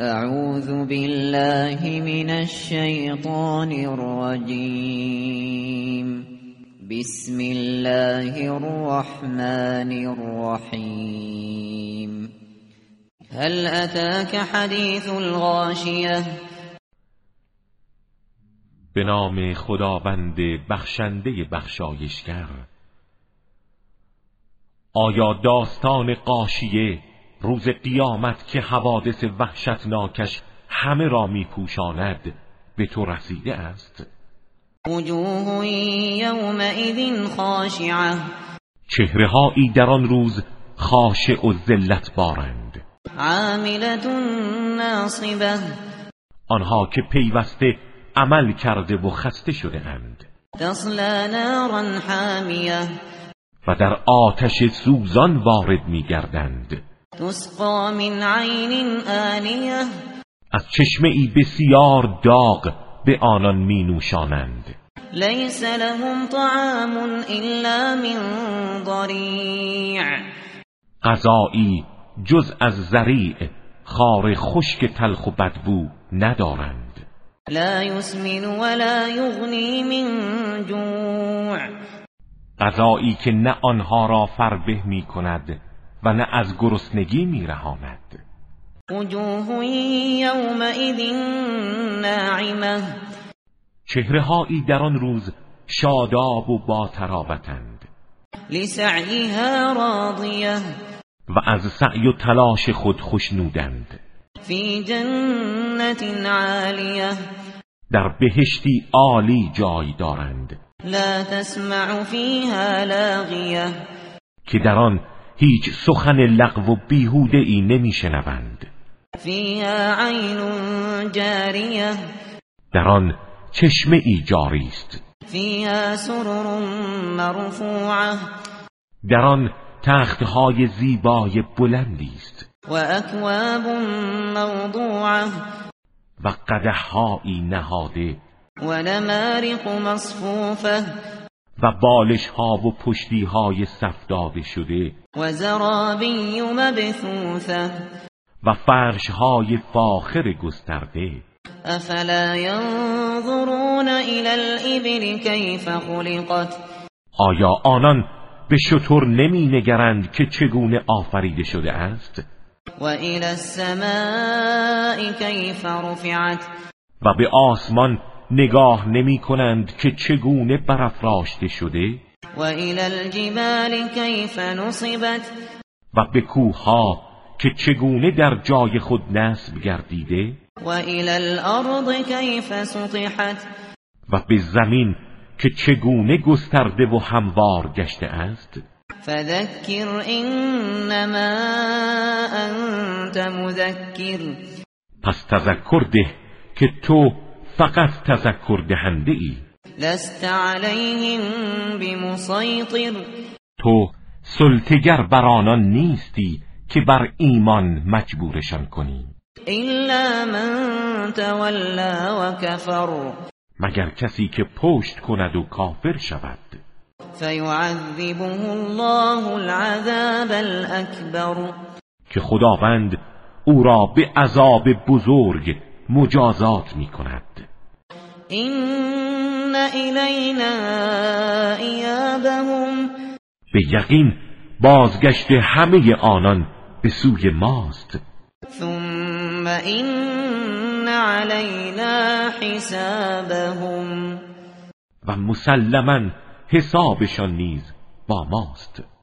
اعوذ بالله من الشیطان الرجیم بسم الله الرحمن الرحیم هل اتاك حدیث الغاشیه به نام خداوند بخشنده بخشایشگر. آیا داستان قاشیه روز قیامت که حوادث وحشتناکش همه را میپوشاند به تو رسیده است. وجوه یومئذ خاشعه. چهرههایی در آن روز خاشع و ذلت بارند. عاملة ناصبه آنها که پیوسته عمل کرده و خسته شده اند. تصلى نارا حامیه و در آتش سوزان وارد میگردند. تسقى من عین آنیه. از چشمه ای بسیار داغ به آنان می نوشانند. لیس لهم طعام الا من ضریع. غذایی جز از زریع خار خشک تلخ و بدبو ندارند. لا يسمن ولا یغنی من جوع. غذایی که نه آنها را فربه می کند و نه از گرسنگی می رهاند وجوه یومئذ ناعمه. چهرههایی در آن روز شاداب و با تراوتند لسعیها راضیه. و از سعی و تلاش خود خوشنودند فی جنت عالیه. در بهشتی عالی جای دارند. لا تسمع فیها لاغیه. که در آن هیچ سخن لغو و بیهوده ای نمیشنوند. فیها عین جاریه. در آن چشمه ای جاری است. سرر مرفوعه. در آن تختهای زیبای بلندی است. و اکواب موضوعه. و قدحهایی نهاده. و نمارق مصفوفه. و بالش ها و پشتی های صف داده شده و زرابی مبثوثه. و فرش های فاخر گسترده. افلا ينظرون الى الابل كيف خلقت؟ آیا آنان به شطور نمی نگرند که چگونه آفریده شده است؟ و الى السماء كيف رفعت؟ و به آسمان نگاه نمی کنند که چگونه برافراشته شده؟ و الى الجبال كيف نصبت؟ و به کوهها که چگونه در جای خود نصب گردیده؟ و الى الارض كيف سطحت؟ و به زمین که چگونه گسترده و هموار گشته است؟ فذكر انما انت مذكر. پس تذکر ده که تو فقط تذکر دهنده ای لست عليهم بمسيطر تو سلطگر بر آنان نیستی که بر ایمان مجبورشان کنی. الا من تولى وكفر مگر کسی که پشت کند و کافر شود. فيعذبه الله العذاب الأكبر که خداوند او را به عذاب بزرگ مجازات می کند إن إلينا إيابهم. به یقین بازگشت همه آنان به سوی ماست. ثم إن علينا حسابهم. و مسلما حسابشان نیز با ماست.